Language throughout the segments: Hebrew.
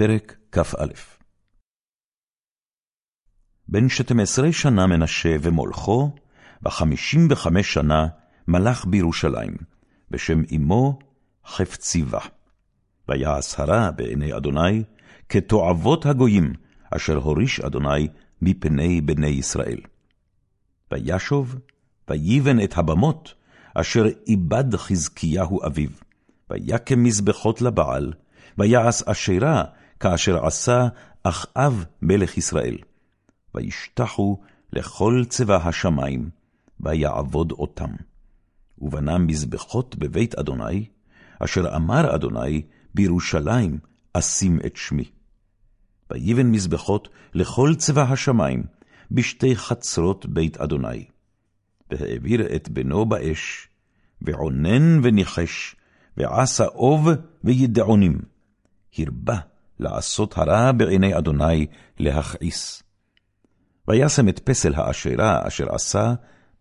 פרק כ"א בן שתים עשרה שנה מנשה ומולכו, וחמישים וחמש שנה מלך בירושלים, בשם אמו חפציבה. ויעש הרע בעיני אדוני, כתועבות הגויים, אשר הוריש אדוני מפני בני ישראל. וישוב, ויבן את הבמות, אשר איבד חזקיהו אביו, ויקם מזבחות לבעל, ויעש אשרה כאשר עשה אחאב מלך ישראל. וישתחו לכל צבא השמים, ויעבוד אותם. ובנה מזבחות בבית אדוני, אשר אמר אדוני, בירושלים אשים את שמי. ויבן מזבחות לכל צבא השמים, בשתי חצרות בית אדוני. והעביר את בנו באש, ועונן וניחש, ועשה אוב וידעונים. הרבה לעשות הרע בעיני אדוני להכעיס. וישם את פסל האשרה אשר עשה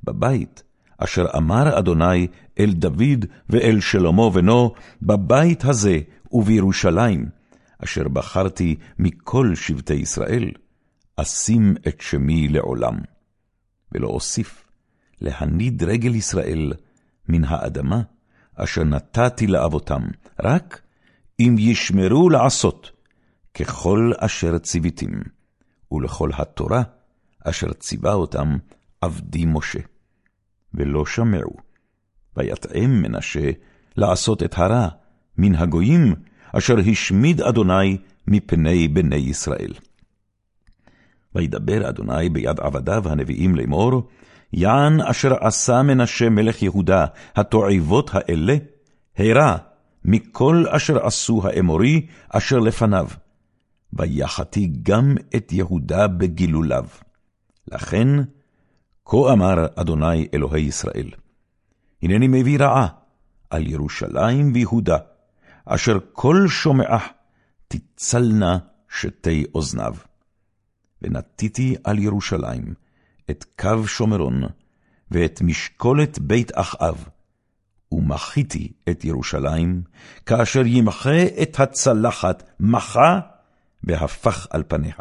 בבית, אשר אמר אדוני אל דוד ואל שלמה בנו, בבית הזה ובירושלים, אשר בחרתי מכל שבטי ישראל, אשים את שמי לעולם. ולא אוסיף, להניד רגל ישראל מן האדמה, אשר נתתי לאבותם, רק אם ישמרו לעשות ככל אשר ציוויתים, ולכל התורה אשר ציווה אותם עבדי משה. ולא שמעו, ויתאם מנשה לעשות את הרע מן הגויים, אשר השמיד אדוני מפני בני ישראל. וידבר אדוני ביד עבדיו הנביאים לאמור, יען אשר עשה מנשה מלך יהודה, התועבות האלה, הרע מכל אשר עשו האמורי אשר לפניו, ויחתי גם את יהודה בגילוליו. לכן, כה אמר אדוני אלוהי ישראל, הנני מביא רעה על ירושלים ויהודה, אשר כל שומעה תצלנה שתי אוזניו. ונתתי על ירושלים את קו שומרון, ואת משקולת בית אחאב, ומחיתי את ירושלים, כאשר ימחה את הצלחת מחה, והפך על פניה.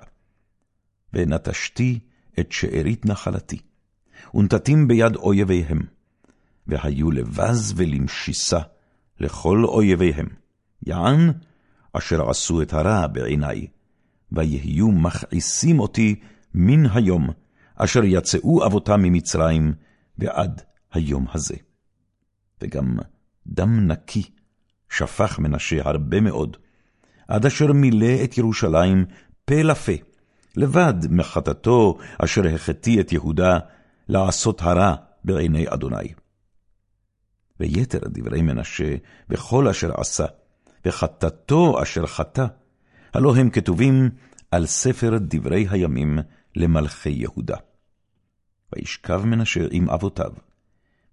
ונטשתי את שארית נחלתי, ונתתים ביד אויביהם, והיו לבז ולמשיסה לכל אויביהם, יען אשר עשו את הרע בעיני, ויהיו מכעיסים אותי מן היום, אשר יצאו אבותם ממצרים, ועד היום הזה. וגם דם נקי שפך מנשה הרבה מאוד, עד אשר מילא את ירושלים פה לפה, לבד מחטאתו אשר החטיא את יהודה לעשות הרע בעיני אדוני. ויתר דברי מנשה וכל אשר עשה, וחטאתו אשר חטא, הלא הם כתובים על ספר דברי הימים למלכי יהודה. וישכב מנשה עם אבותיו,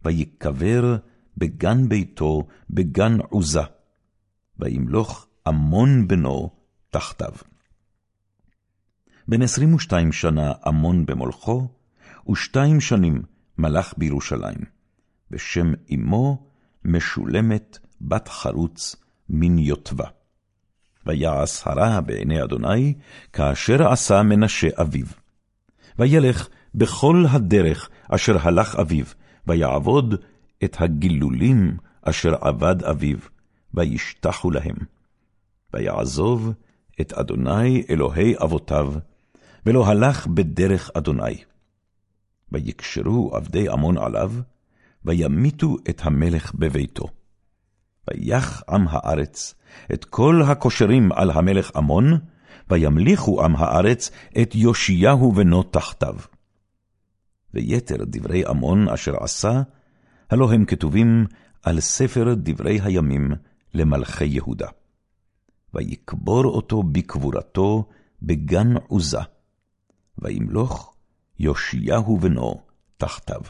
ויקבר בגן ביתו, בגן עוזה, וימלוך עמון בנו תחתיו. בן עשרים ושתיים שנה עמון במולכו, ושתיים שנים מלך בירושלים, בשם אמו משולמת בת חרוץ מן יוטבה. ויעש הרע בעיני אדוני, כאשר עשה מנשה אביו. וילך בכל הדרך אשר הלך אביו, ויעבוד את הגילולים אשר עבד אביו, וישתחו להם. ויעזוב את אדוני אלוהי אבותיו, ולא הלך בדרך אדוני. ויקשרו עבדי עמון עליו, וימיתו את המלך בביתו. ויח עם הארץ את כל הקושרים על המלך עמון, וימליכו עם הארץ את יאשיהו בנו תחתיו. ויתר דברי עמון אשר עשה, הלא הם כתובים על ספר דברי הימים למלכי יהודה. ויקבור אותו בקבורתו בגן עוזה, וימלוך יאשיהו בנו תחתיו.